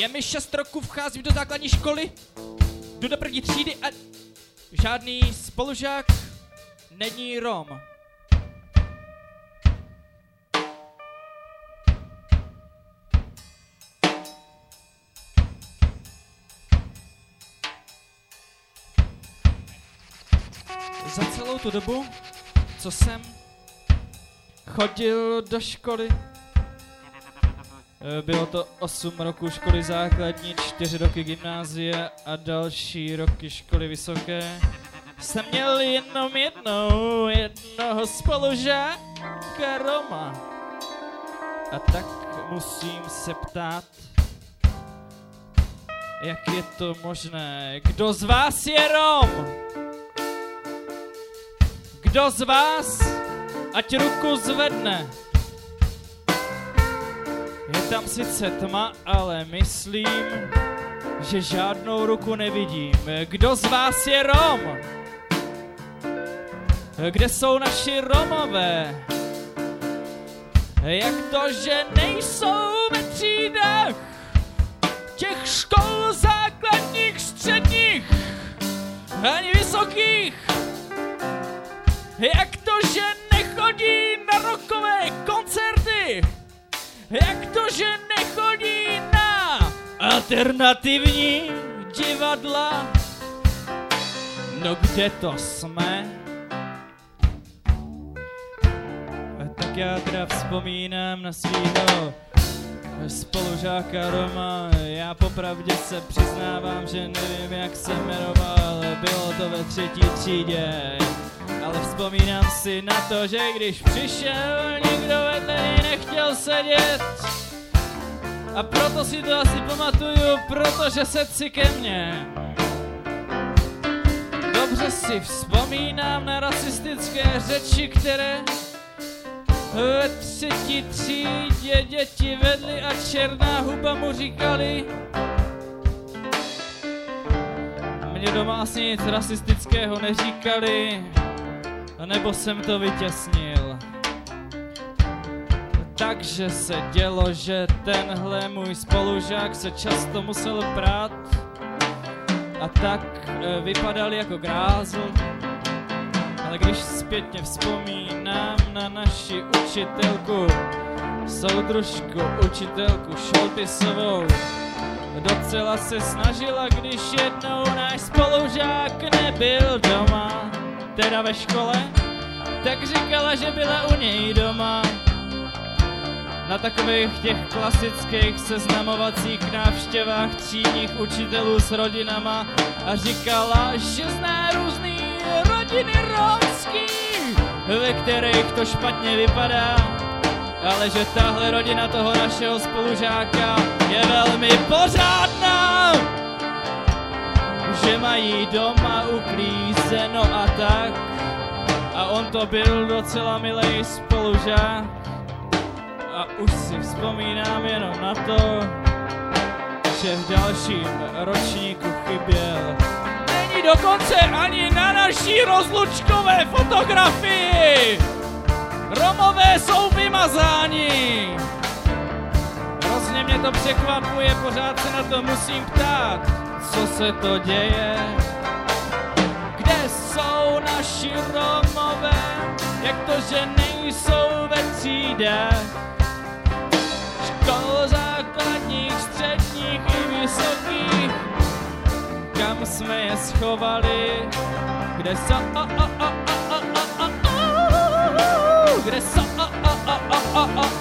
Je mi šest roků, vcházím do základní školy, jdu do první třídy a žádný spolužák není Rom. Za celou tu dobu, co jsem chodil do školy, Bylo to 8 roků školy základní, 4 roky gymnázie a další roky školy vysoké. Jsem měl jenom jednou, jednoho spolužáka Roma. A tak musím se ptát, jak je to možné? Kdo z vás je Rom? Kdo z vás? Ať ruku zvedne. Tam sice tma, ale myslím, že žádnou ruku nevidím. Kdo z vás je Rom? Kde jsou naši Romové? Jak to, že nejsou ve třídách těch škol základních, středních, ani vysokých? Jak to, že nechodí na rokové koncerty? Jak že nechodí na alternativní divadla? No kde to jsme? Tak já teda vzpomínám na svýho spolužáka Roma. Já popravdě se přiznávám, že nevím, jak se jmenoval. Bylo to ve třetí třídě. Ale vzpomínám si na to, že když přišel, nikdo vedle nechtěl sedět. A proto si to asi pamatuju, protože se ke mně. Dobře si vzpomínám na rasistické řeči, které ve třetí třídě děti vedly a černá huba mu říkali. Mě doma asi nic rasistického neříkali, nebo jsem to vytěsnil. Takže se dělo, že tenhle můj spolužák se často musel prát a tak e, vypadal jako grázl. Ale když zpětně vzpomínám na naši učitelku, soudružku, učitelku Šoltisovou, docela se snažila, když jednou náš spolužák nebyl doma, teda ve škole, tak říkala, že byla u něj doma. Na takových těch klasických seznamovacích návštěvách třídních učitelů s rodinama a říkala, že zná různý rodiny romský, ve kterých to špatně vypadá, ale že tahle rodina toho našeho spolužáka je velmi pořádná, že mají doma uklízeno a tak. A on to byl docela milý spolužák a už si vzpomínám jenom na to, že v dalším ročníku chyběl není dokonce ani na naší rozlučkové fotografii. Romové jsou vymazáni. Hrozně mě to překvapuje, pořád se na to musím ptát, co se to děje. Kde jsou naši Romové, jak to, že nejsou ve třídách? škol základních, středních i vysokých, kam jsme je schovali, kde jsou, kde jsou.